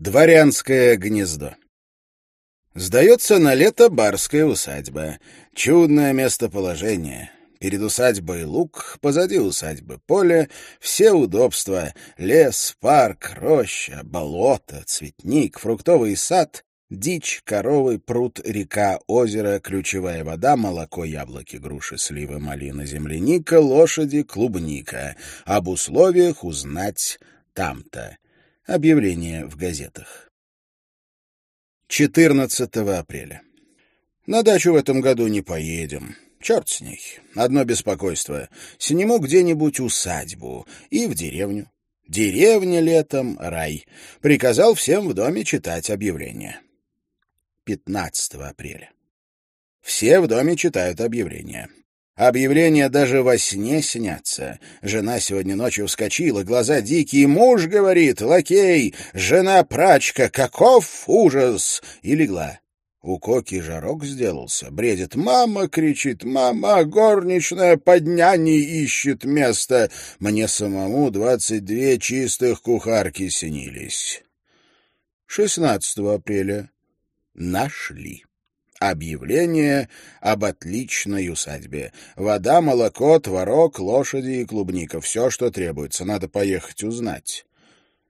Дворянское гнездо. Сдается на лето барская усадьба. Чудное местоположение. Перед усадьбой луг, позади усадьбы поле, все удобства — лес, парк, роща, болото, цветник, фруктовый сад, дичь, коровы, пруд, река, озеро, ключевая вода, молоко, яблоки, груши, сливы, малина, земляника, лошади, клубника. Об условиях узнать там-то. Объявление в газетах. 14 апреля. На дачу в этом году не поедем. Черт с ней. Одно беспокойство. Сниму где-нибудь усадьбу и в деревню. Деревня летом — рай. Приказал всем в доме читать объявление. 15 апреля. Все в доме читают объявление. Объявления даже во сне снятся. Жена сегодня ночью вскочила, глаза дикие. Муж говорит, лакей, жена прачка, каков ужас! И легла. У Коки жарок сделался. Бредит. «Мама!» — кричит. «Мама! Горничная под няней ищет место!» Мне самому двадцать две чистых кухарки снились. 16 апреля. Нашли. Объявление об отличной усадьбе. Вода, молоко, творог, лошади и клубника. Все, что требуется. Надо поехать узнать.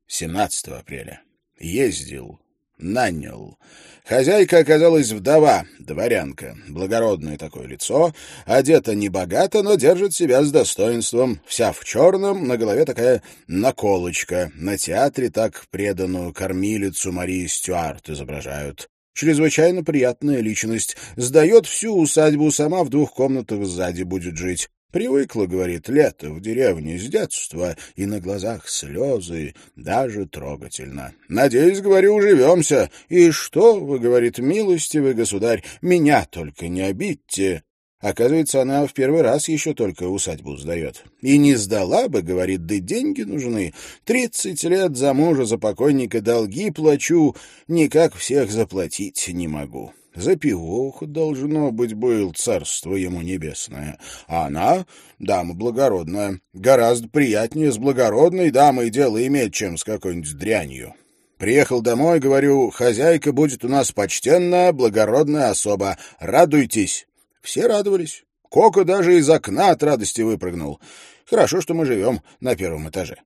17 апреля. Ездил. Нанял. Хозяйка оказалась вдова, дворянка. Благородное такое лицо. Одета небогато, но держит себя с достоинством. Вся в черном, на голове такая наколочка. На театре так преданную кормилицу Марии Стюарт изображают. Чрезвычайно приятная личность. Сдает всю усадьбу, сама в двух комнатах сзади будет жить. Привыкла, говорит, лето в деревне с детства, и на глазах слезы, даже трогательно. Надеюсь, говорю, уживемся. И что, вы, говорит, милостивый государь, меня только не обидьте. Оказывается, она в первый раз еще только усадьбу сдает. И не сдала бы, говорит, да деньги нужны. Тридцать лет за мужа, за покойника долги плачу, никак всех заплатить не могу. За пивоху, должно быть, был царство ему небесное. А она, дама благородная, гораздо приятнее с благородной дамой дело иметь, чем с какой-нибудь дрянью. Приехал домой, говорю, хозяйка будет у нас почтенная, благородная особа. Радуйтесь. Все радовались. Коко даже из окна от радости выпрыгнул. Хорошо, что мы живем на первом этаже.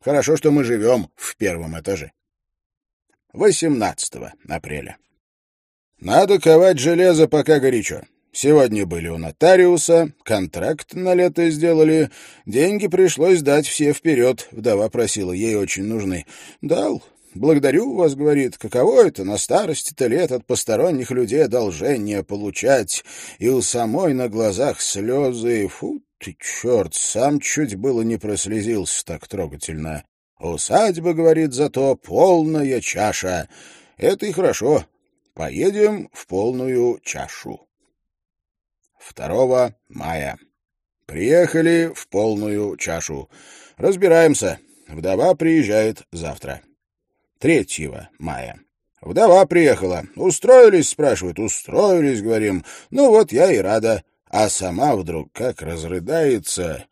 Хорошо, что мы живем в первом этаже. 18 апреля. Надо ковать железо, пока горячо. Сегодня были у нотариуса, контракт на лето сделали, деньги пришлось дать все вперед. Вдова просила, ей очень нужны. Дал, Благодарю вас, — говорит, — каково это на старости-то лет от посторонних людей одолжение получать, и у самой на глазах слезы. Фу ты, черт, сам чуть было не прослезился так трогательно. Усадьба, — говорит, — зато полная чаша. Это и хорошо. Поедем в полную чашу. 2 мая. Приехали в полную чашу. Разбираемся. Вдова приезжает завтра. 3 мая. Вдова приехала. «Устроились?» — спрашивают. «Устроились», — говорим. «Ну вот я и рада». А сама вдруг как разрыдается.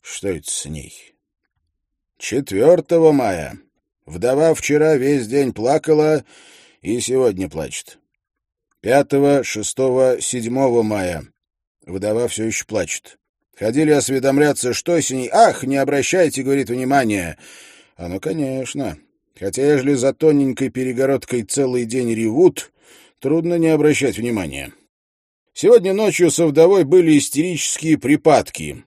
Что это с ней? 4 мая. Вдова вчера весь день плакала и сегодня плачет. 5, 6, 7 мая. Вдова все еще плачет. Ходили осведомляться, что с ней. «Ах, не обращайте, — говорит, — внимания». А ну, конечно. Хотя, ежели за тоненькой перегородкой целый день ревут, трудно не обращать внимания. Сегодня ночью со вдовой были истерические припадки.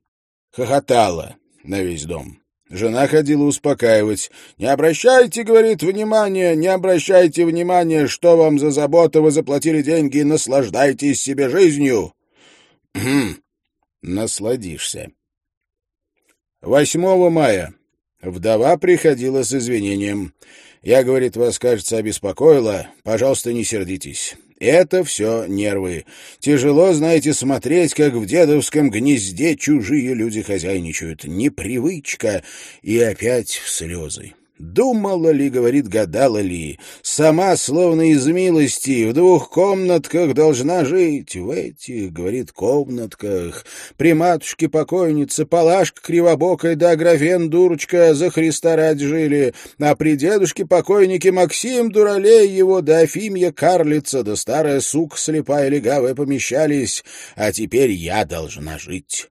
Хохотала на весь дом. Жена ходила успокаивать. «Не обращайте, — говорит, — внимания, не обращайте внимания, что вам за заботу вы заплатили деньги, наслаждайтесь себе жизнью». Насладишься. 8 мая. Вдова приходила с извинением. «Я, — говорит, — вас, кажется, обеспокоила. Пожалуйста, не сердитесь. Это все нервы. Тяжело, знаете, смотреть, как в дедовском гнезде чужие люди хозяйничают. Непривычка. И опять слезы. Думала ли, говорит, гадала ли, сама, словно из милости, в двух комнатках должна жить. В этих, говорит, комнатках при матушке-покойнице Палашка Кривобокая да Аграфен Дурочка за Христа ради жили, а при дедушке-покойнике Максим Дуралей его да Афимья Карлица да старая сука слепая легавая помещались, а теперь я должна жить.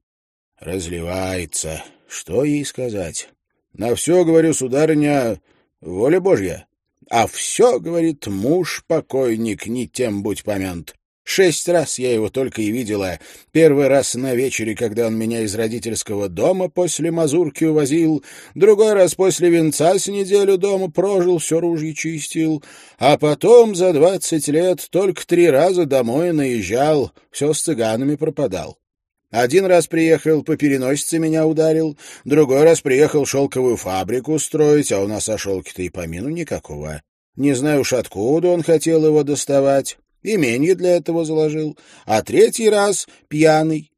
Разливается. Что ей сказать? На все, говорю, сударыня, воля Божья. А все, говорит, муж покойник, не тем будь помянут. Шесть раз я его только и видела. Первый раз на вечере, когда он меня из родительского дома после мазурки увозил, другой раз после венца с неделю дома прожил, все ружье чистил, а потом за двадцать лет только три раза домой наезжал, все с цыганами пропадал. Один раз приехал, по переносице меня ударил, другой раз приехал шелковую фабрику строить, а у нас о шелке-то и помину никакого. Не знаю уж откуда он хотел его доставать, именье для этого заложил, а третий раз пьяный.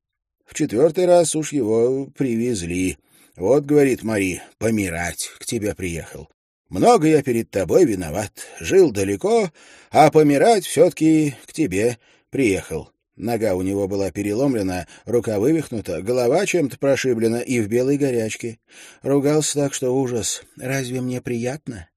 В четвертый раз уж его привезли. Вот, говорит Мари, помирать к тебе приехал. Много я перед тобой виноват, жил далеко, а помирать все-таки к тебе приехал. Нога у него была переломлена, рука вывихнута, голова чем-то прошиблена и в белой горячке. Ругался так, что ужас. Разве мне приятно?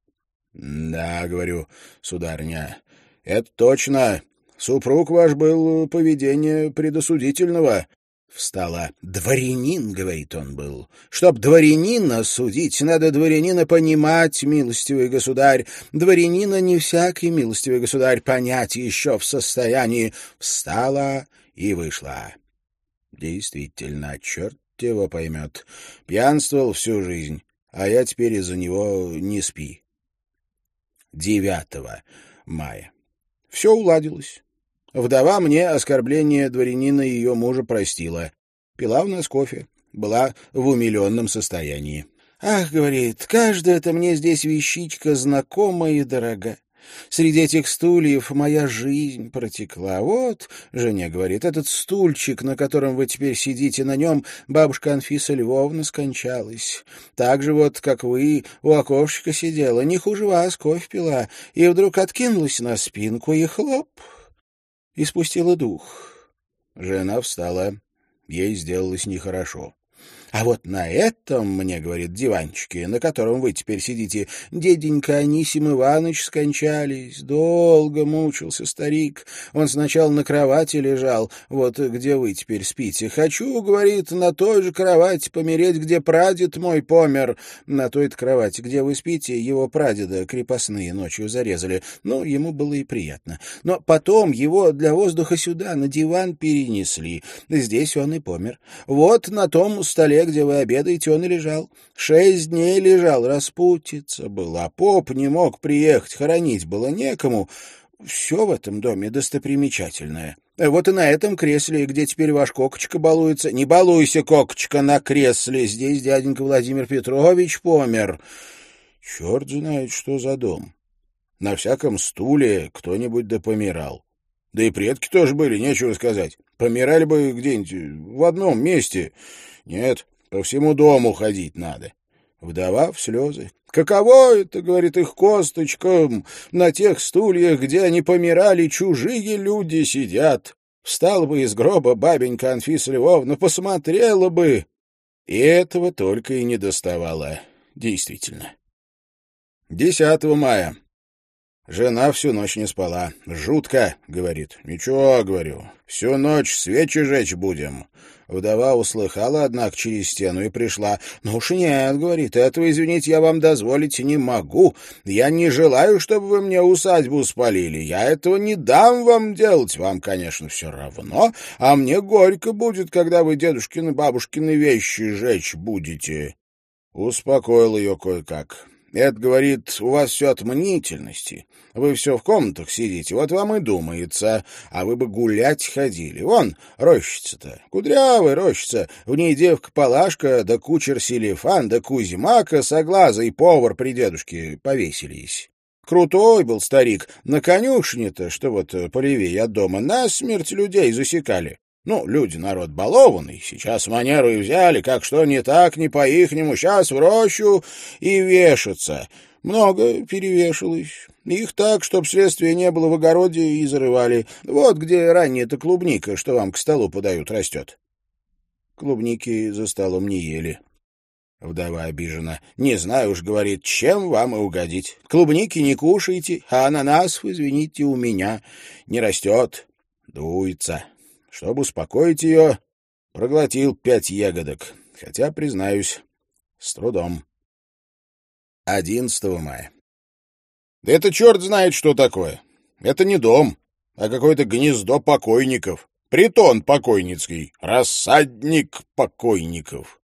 — Да, — говорю, сударня, — это точно. Супруг ваш был поведение предосудительного. Встала. «Дворянин», — говорит он был. «Чтоб дворянина судить, надо дворянина понимать, милостивый государь. Дворянина не всякий, милостивый государь, понять еще в состоянии». Встала и вышла. Действительно, черт его поймет. Пьянствовал всю жизнь, а я теперь из-за него не спи. 9 мая. Все уладилось. Вдова мне оскорбление дворянина ее мужа простила. Пила у нас кофе. Была в умиленном состоянии. «Ах, — говорит, — каждая-то мне здесь вещичка знакомая и дорога. Среди этих стульев моя жизнь протекла. Вот, — жене говорит, — этот стульчик, на котором вы теперь сидите, на нем бабушка Анфиса Львовна скончалась. Так же вот, как вы, у окошечка сидела, не хуже вас кофе пила, и вдруг откинулась на спинку и хлоп, и спустила дух. Жена встала. Ей сделалось нехорошо. А вот на этом, мне говорит, диванчике, на котором вы теперь сидите, деденька Анисим Иванович скончались. Долго мучился старик. Он сначала на кровати лежал, вот где вы теперь спите. Хочу, говорит, на той же кровати помереть, где прадед мой помер. На той-то кровати, где вы спите, его прадеда крепостные ночью зарезали. Ну, ему было и приятно. Но потом его для воздуха сюда, на диван перенесли. Здесь он и помер. Вот на том столе столе, где вы обедаете, он и лежал. Шесть дней лежал, распутиться была. Поп не мог приехать, хоронить было некому. Все в этом доме достопримечательное. Вот и на этом кресле, где теперь ваш кокочка балуется. Не балуйся, кокочка, на кресле. Здесь дяденька Владимир Петрович помер. Черт знает, что за дом. На всяком стуле кто-нибудь да помирал. Да и предки тоже были, нечего сказать. Помирали бы где-нибудь в одном месте. Нет, по всему дому ходить надо. Вдова в слезы. Каково это, говорит их косточкам, на тех стульях, где они помирали, чужие люди сидят. Встала бы из гроба бабенька Анфиса Львовна, посмотрела бы. И этого только и не доставало. Действительно. 10 мая. Жена всю ночь не спала. «Жутко», — говорит. «Ничего», — говорю. «Всю ночь свечи жечь будем». Вдова услыхала, однако, через стену и пришла. «Ну уж нет», — говорит, — «этого, извините, я вам дозволить не могу. Я не желаю, чтобы вы мне усадьбу спалили. Я этого не дам вам делать. Вам, конечно, все равно, а мне горько будет, когда вы дедушкины бабушкины вещи жечь будете». Успокоил ее кое-как. Это, говорит, у вас все от мнительности. Вы все в комнатах сидите, вот вам и думается. А вы бы гулять ходили. Вон, рощица-то, кудрявая рощица. В ней девка Палашка, да кучер Селифан, да Кузьма косоглазый повар при дедушке повесились. Крутой был старик. На конюшне-то, что вот полевее от дома, насмерть людей засекали. Ну, люди народ балованный, сейчас манеру и взяли, как что не так, не по-ихнему, сейчас в рощу и вешаться. Много перевешалось. Их так, чтоб следствия не было в огороде, и зарывали. Вот где ранняя-то клубника, что вам к столу подают, растет. Клубники за столом не ели. Вдова обижена. «Не знаю уж, — говорит, — чем вам и угодить. Клубники не кушайте, а ананасов, извините, у меня не растет. Дуется. Чтобы успокоить ее, проглотил пять ягодок, хотя, признаюсь, с трудом. 11 мая. Да это черт знает, что такое. Это не дом, а какое-то гнездо покойников. Притон покойницкий, рассадник покойников.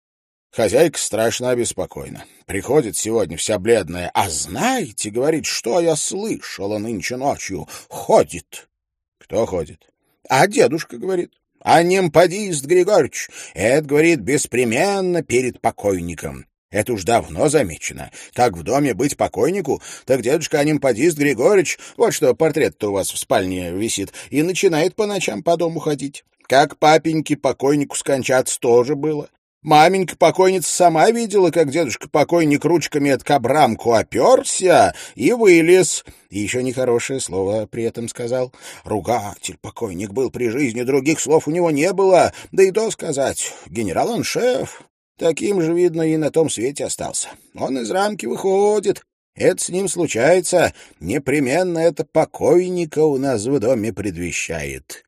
Хозяйка страшно обеспокоена. Приходит сегодня вся бледная. «А знаете, — говорит, — что я слышала нынче ночью? Ходит». «Кто ходит?» А дедушка говорит, а немпадист Григорьевич, это, говорит, беспременно перед покойником. Это уж давно замечено. Как в доме быть покойнику, так дедушка Анимпадист Григорьевич, вот что портрет-то у вас в спальне висит, и начинает по ночам по дому ходить. Как папеньке покойнику скончаться тоже было. Маменька покойница сама видела, как дедушка-покойник ручками от кабрамку оперся и вылез. И еще нехорошее слово при этом сказал. Ругатель покойник был при жизни, других слов у него не было. Да и то сказать, генерал он шеф. Таким же, видно, и на том свете остался. Он из рамки выходит. Это с ним случается. Непременно это покойника у нас в доме предвещает.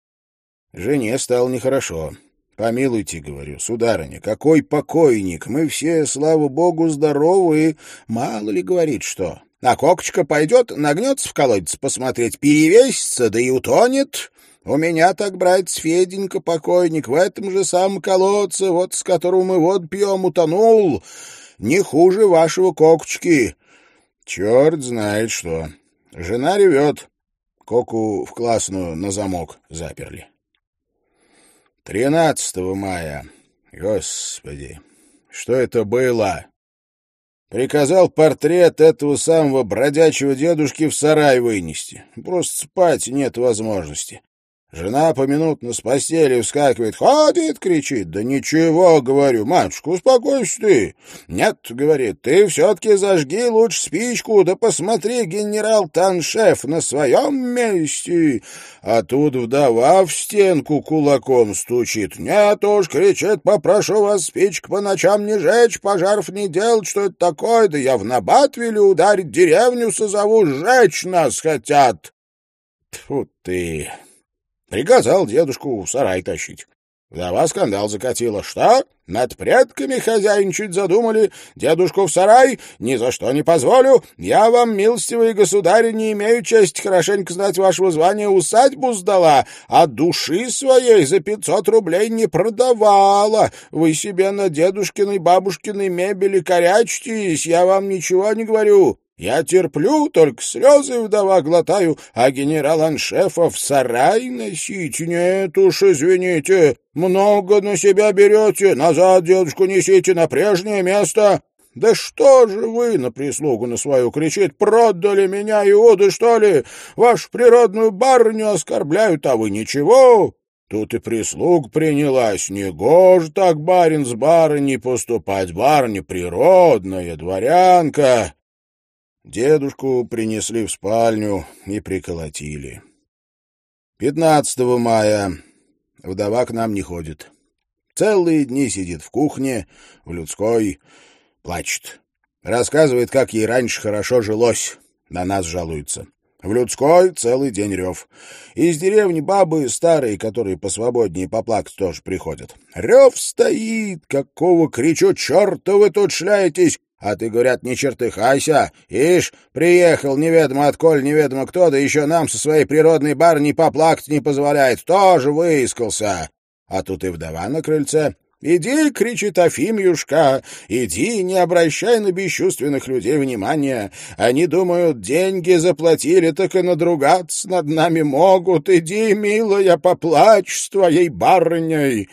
Жене стало нехорошо. Помилуйте, говорю, сударыня, какой покойник? Мы все, слава богу, здоровы. Мало ли говорит что. А кокочка пойдет, нагнется в колодец посмотреть, перевесится, да и утонет. У меня так, братец Феденька, покойник, в этом же самом колодце, вот с которого мы вот пьем, утонул. Не хуже вашего кокочки. Черт знает что. Жена ревет. Коку в классную на замок заперли. 13 мая. Господи, что это было? Приказал портрет этого самого бродячего дедушки в сарай вынести. Просто спать нет возможности. Жена поминутно с постели вскакивает. «Ходит!» — кричит. «Да ничего!» — говорю. «Матушка, успокойся ты!» «Нет!» — говорит. «Ты все-таки зажги лучше спичку, да посмотри, генерал Таншеф на своем месте!» А тут вдова в стенку кулаком стучит. «Нет уж!» — кричит. «Попрошу вас спичку по ночам не жечь, пожаров не делать. Что это такое? Да я в набат велю ударить деревню созову, сжечь нас хотят!» Тьфу ты! Приказал дедушку в сарай тащить. Вдова скандал закатила. Что? Над предками хозяйничать задумали? Дедушку в сарай? Ни за что не позволю. Я вам, милостивые государи, не имею чести хорошенько знать вашего звания, усадьбу сдала, а души своей за пятьсот рублей не продавала. Вы себе на дедушкиной, бабушкиной мебели корячитесь, я вам ничего не говорю. Я терплю, только слезы вдова глотаю, а генерал-аншефа в сарай носить? Нет уж, извините, много на себя берете, назад дедушку несите на прежнее место. Да что же вы на прислугу на свою кричит, продали меня, иуды, что ли? Вашу природную барыню оскорбляют, а вы ничего? Тут и прислуг принялась. Не гож так барин с барыней поступать, барыня природная, дворянка. Дедушку принесли в спальню и приколотили. 15 мая. Вдова к нам не ходит. Целые дни сидит в кухне, в людской, плачет. Рассказывает, как ей раньше хорошо жилось. На нас жалуется. В людской целый день рев. Из деревни бабы старые, которые посвободнее поплакать тоже приходят. Рев стоит, какого кричу, черта вы тут шляетесь, а ты, говорят, не чертыхайся. Ишь, приехал неведомо отколь, неведомо кто, да еще нам со своей природной барыней поплакать не позволяет. Тоже выискался. А тут и вдова на крыльце. «Иди!» — кричит Афимьюшка. «Иди, не обращай на бесчувственных людей внимания. Они думают, деньги заплатили, так и надругаться над нами могут. Иди, милая, поплачь с твоей барыней!»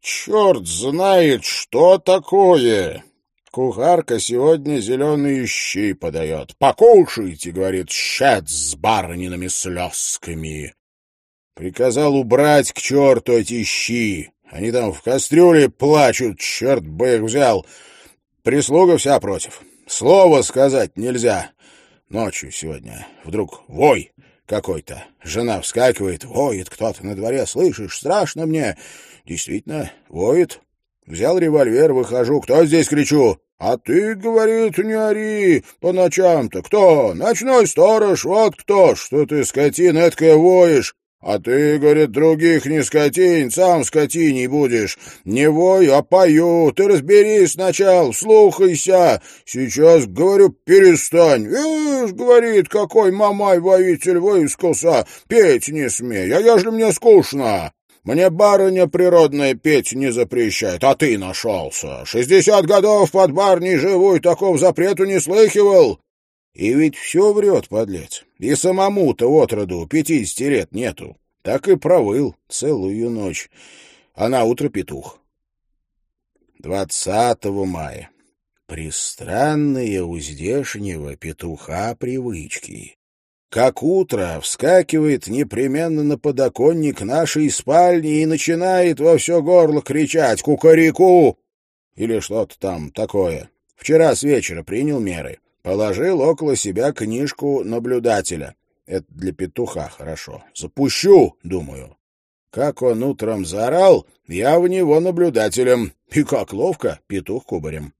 «Черт знает, что такое!» Кухарка сегодня зеленые щи подает. «Покушайте!» — говорит, щец с барниными слезками. Приказал убрать к черту эти щи. Они там в кастрюле плачут, черт бы их взял. Прислуга вся против. Слово сказать нельзя. Ночью сегодня вдруг вой какой-то. Жена вскакивает, воет кто-то на дворе. Слышишь, страшно мне. Действительно, воет. Взял револьвер, выхожу. Кто здесь, кричу? А ты, говорит, не ори по ночам-то. Кто? Ночной сторож, вот кто. Что ты, скотина, эткая воешь? А ты, говорит, других не скотинь, сам скотиней будешь. Не вой, а пою. Ты разберись сначала, слухайся. Сейчас, говорю, перестань. Видишь, говорит, какой мамай-воитель выискался. Петь не смей, а ежели мне скучно. Мне барыня природная петь не запрещает, а ты нашелся. Шестьдесят годов под барней живу и такого запрету не слыхивал. И ведь все врет, подлец. И самому-то отроду пятидесяти лет нету. Так и провыл целую ночь. А на утро петух. Двадцатого мая. Пристранные у здешнего петуха привычки. Как утро вскакивает непременно на подоконник нашей спальни и начинает во все горло кричать «Кукареку!» или что-то там такое. Вчера с вечера принял меры. Положил около себя книжку наблюдателя. Это для петуха хорошо. Запущу, думаю. Как он утром заорал, я в него наблюдателем. И как ловко, петух кубарем.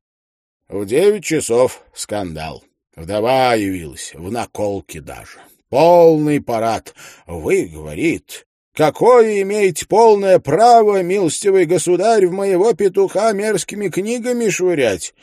В девять часов скандал. Вдова явилась, в наколке даже. Полный парад. Вы, говорит, какое имеете полное право, милостивый государь, в моего петуха мерзкими книгами швырять?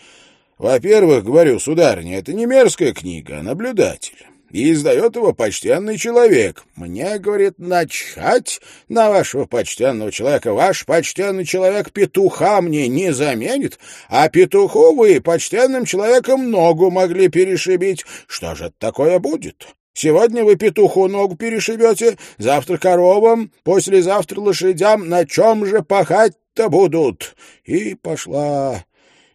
Во-первых, говорю, сударыня, это не мерзкая книга, а наблюдатель. И издает его почтенный человек. Мне, говорит, начать на вашего почтенного человека. Ваш почтенный человек петуха мне не заменит, а петуху вы почтенным человеком ногу могли перешибить. Что же это такое будет? Сегодня вы петуху ногу перешибете, завтра коровам, послезавтра лошадям. На чем же пахать-то будут? И пошла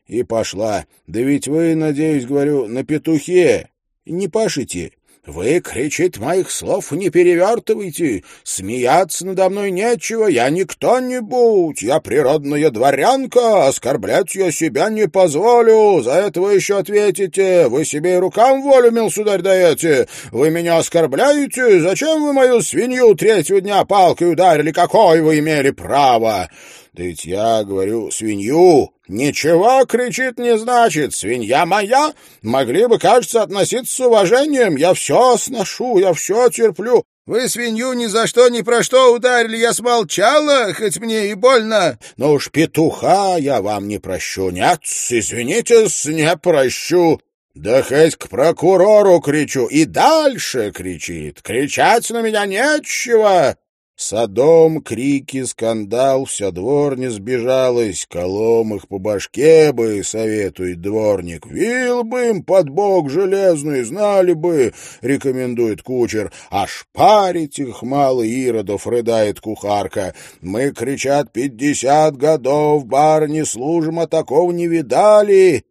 и пошла. Да ведь вы, надеюсь, говорю, на петухе не пашете. Вы, кричит, моих слов не перевертывайте. Смеяться надо мной нечего, я не кто-нибудь. Я природная дворянка, оскорблять я себя не позволю. За это вы еще ответите. Вы себе и рукам волю, мил сударь, даете. Вы меня оскорбляете? Зачем вы мою свинью третьего дня палкой ударили? Какое вы имели право? Да ведь я говорю свинью. Ничего, кричит, не значит. Свинья моя. Могли бы, кажется, относиться с уважением. Я все сношу, я все терплю. Вы свинью ни за что, ни про что ударили, я смолчала, хоть мне и больно. Но уж петуха я вам не прощу. Нет, извините, не прощу. Да хоть к прокурору кричу. И дальше кричит. Кричать на меня нечего. Садом, крики, скандал, вся дворня сбежалась, колом их по башке бы, советует дворник. Вил бы им под бок железный, знали бы, рекомендует кучер. Аж парить их мало иродов, рыдает кухарка. Мы, кричат, пятьдесят годов, барни служим, а такого не видали,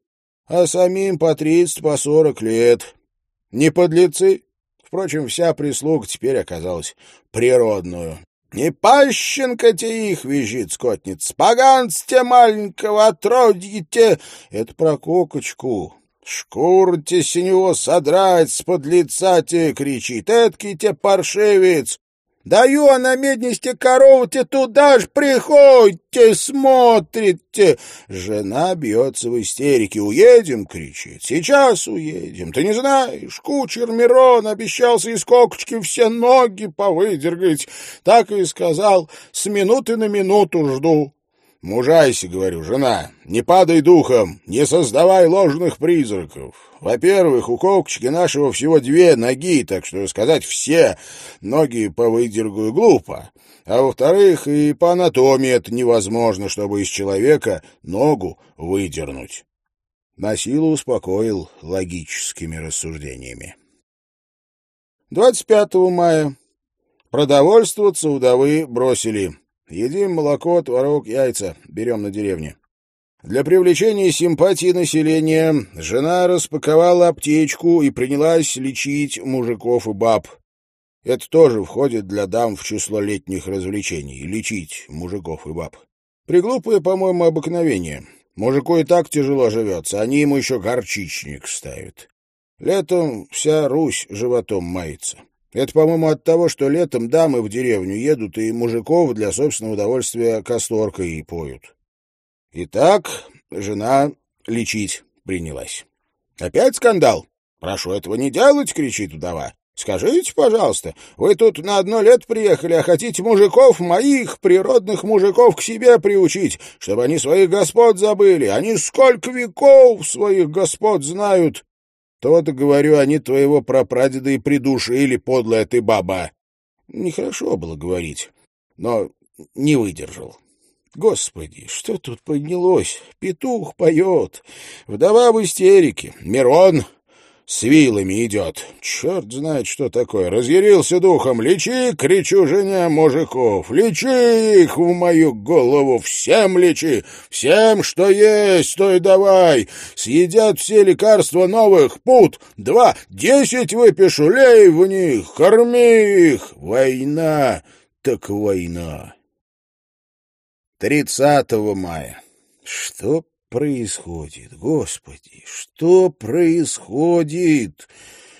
а самим по тридцать, по сорок лет. Не подлецы? Впрочем, вся прислуга теперь оказалась природную. «Не пащенка-те их!» — визжит скотниц. «Поганцте маленького, отродьте!» Это про кокочку. «Шкурте с него содрать, с-под лица-те!» — кричит. «Эдкий-те паршивец! Даю, а на медности корову-те туда ж приходите, смотрите. Жена бьется в истерике. Уедем, кричит. Сейчас уедем. Ты не знаешь, кучер Мирон обещался из кокочки все ноги повыдергать. Так и сказал, с минуты на минуту жду. Мужайся, говорю, жена, не падай духом, не создавай ложных призраков. Во-первых, у ковчики нашего всего две ноги, так что сказать все ноги повыдергаю глупо. А во-вторых, и по анатомии это невозможно, чтобы из человека ногу выдернуть. На силу успокоил логическими рассуждениями. 25 мая. Продовольствоваться удовы бросили. Едим молоко, творог, яйца. Берем на деревне. Для привлечения симпатии населения жена распаковала аптечку и принялась лечить мужиков и баб. Это тоже входит для дам в число летних развлечений — лечить мужиков и баб. Приглупое, по-моему, обыкновение. Мужику и так тяжело живется, они ему еще горчичник ставят. Летом вся Русь животом мается. Это, по-моему, от того, что летом дамы в деревню едут и мужиков для собственного удовольствия касторкой поют. Итак, жена лечить принялась. «Опять скандал? Прошу этого не делать!» — кричит вдова. «Скажите, пожалуйста, вы тут на одно лет приехали, а хотите мужиков, моих природных мужиков, к себе приучить, чтобы они своих господ забыли. Они сколько веков своих господ знают!» То-то, говорю, они твоего прапрадеда и придушили, подлая ты баба. Нехорошо было говорить, но не выдержал. Господи, что тут поднялось? Петух поет, вдова в истерике, Мирон с вилами идет. Черт знает, что такое. Разъярился духом. Лечи, кричу жене мужиков. Лечи их в мою голову. Всем лечи. Всем, что есть, то и давай. Съедят все лекарства новых. Пут. Два. Десять выпишу. Лей в них. Корми их. Война. Так война. 30 мая. Что происходит? Господи, что происходит?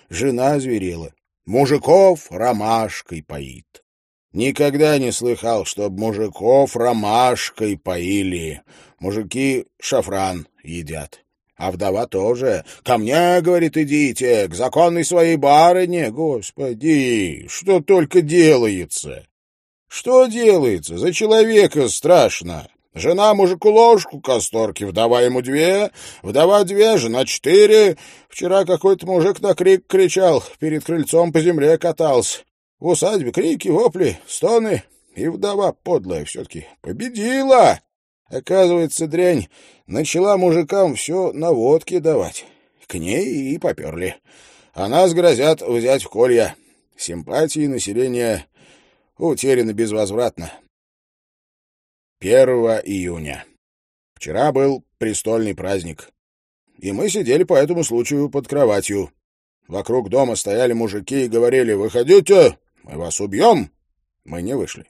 Жена зверела. Мужиков ромашкой поит. Никогда не слыхал, чтоб мужиков ромашкой поили. Мужики шафран едят. А вдова тоже. «Ко мне, — говорит, — идите, к законной своей барыне. Господи, что только делается!» Что делается? За человека страшно. Жена мужику ложку касторки, вдова ему две, вдова две, жена четыре. Вчера какой-то мужик на крик кричал, перед крыльцом по земле катался. В усадьбе крики, вопли, стоны, и вдова подлая все-таки победила. Оказывается, дрянь начала мужикам все на водке давать. К ней и поперли. А нас грозят взять в колья. Симпатии населения утеряно безвозвратно. 1 июня. Вчера был престольный праздник, и мы сидели по этому случаю под кроватью. Вокруг дома стояли мужики и говорили «Выходите, мы вас убьем!» Мы не вышли.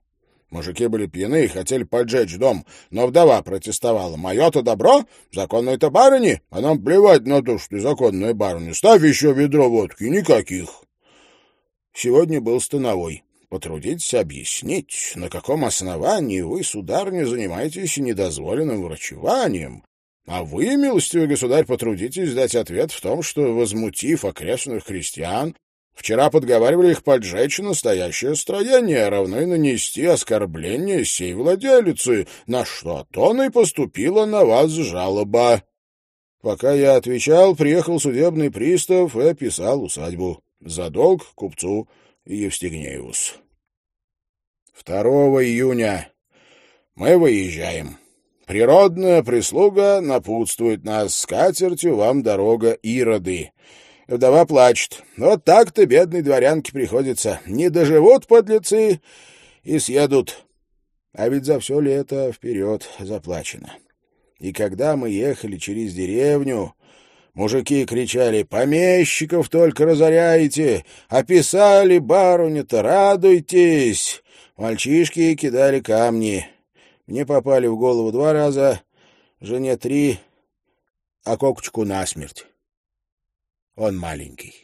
Мужики были пьяны и хотели поджечь дом, но вдова протестовала. «Мое-то добро, законной-то барыни, а нам плевать на то, что ты законная барыня. Ставь еще ведро водки, никаких». Сегодня был становой. Потрудитесь объяснить, на каком основании вы, сударыня, занимаетесь недозволенным врачеванием, а вы, милостивый государь, потрудитесь дать ответ в том, что, возмутив окрестных крестьян, вчера подговаривали их поджечь настоящее строение, равно и нанести оскорбление сей владелицы, на что то и поступила на вас жалоба. Пока я отвечал, приехал судебный пристав и описал усадьбу. За долг купцу Евстигнеевус. 2 июня мы выезжаем. Природная прислуга напутствует нас с катертью вам дорога Ироды. Вдова плачет. Вот так-то бедной дворянке приходится. Не доживут подлецы и съедут. А ведь за все лето вперед заплачено. И когда мы ехали через деревню, Мужики кричали «Помещиков только разоряете! Описали барыню-то, радуйтесь!» Мальчишки кидали камни. Мне попали в голову два раза, жене три, а кокочку насмерть. Он маленький.